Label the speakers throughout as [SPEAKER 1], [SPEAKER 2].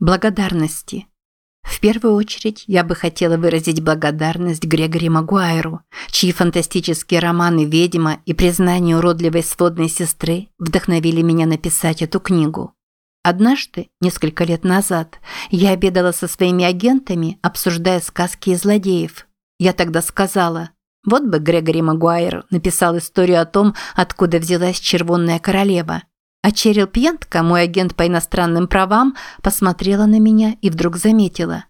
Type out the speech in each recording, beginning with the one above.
[SPEAKER 1] Благодарности. В первую очередь я бы хотела выразить благодарность Грегори Магуайру, чьи фантастические романы «Ведьма» и «Признание уродливой сводной сестры» вдохновили меня написать эту книгу. Однажды, несколько лет назад, я обедала со своими агентами, обсуждая сказки и злодеев. Я тогда сказала, вот бы Грегори Магуайр написал историю о том, откуда взялась Червонная Королева – а Черил Пьентка, мой агент по иностранным правам, посмотрела на меня и вдруг заметила.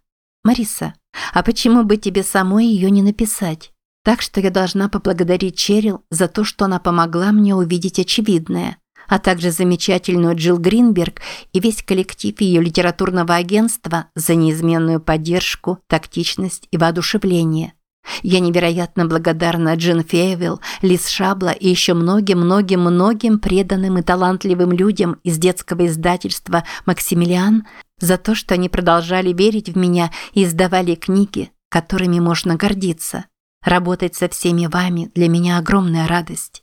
[SPEAKER 1] «Мариса, а почему бы тебе самой ее не написать? Так что я должна поблагодарить Черил за то, что она помогла мне увидеть очевидное, а также замечательную Джилл Гринберг и весь коллектив ее литературного агентства за неизменную поддержку, тактичность и воодушевление». Я невероятно благодарна Джин Фейвилл, Лиз Шабла и еще многим-многим-многим преданным и талантливым людям из детского издательства «Максимилиан» за то, что они продолжали верить в меня и издавали книги, которыми можно гордиться. Работать со всеми вами для меня огромная радость.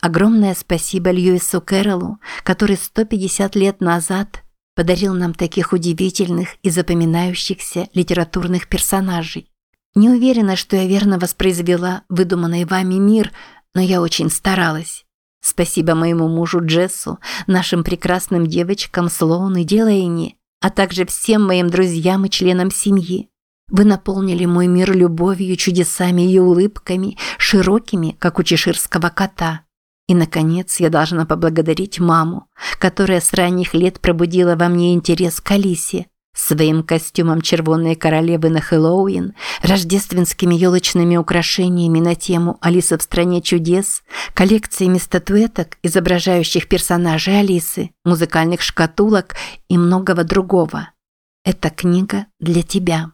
[SPEAKER 1] Огромное спасибо Льюису Кэрролу, который 150 лет назад подарил нам таких удивительных и запоминающихся литературных персонажей. Не уверена, что я верно воспроизвела выдуманный вами мир, но я очень старалась. Спасибо моему мужу Джессу, нашим прекрасным девочкам Слоун и Дилейни, а также всем моим друзьям и членам семьи. Вы наполнили мой мир любовью, чудесами и улыбками, широкими, как у чеширского кота. И, наконец, я должна поблагодарить маму, которая с ранних лет пробудила во мне интерес к Алисе, Своим костюмом червонной королевы на Хэллоуин, рождественскими елочными украшениями на тему «Алиса в стране чудес», коллекциями статуэток, изображающих персонажей Алисы, музыкальных шкатулок и многого другого. Эта книга для тебя.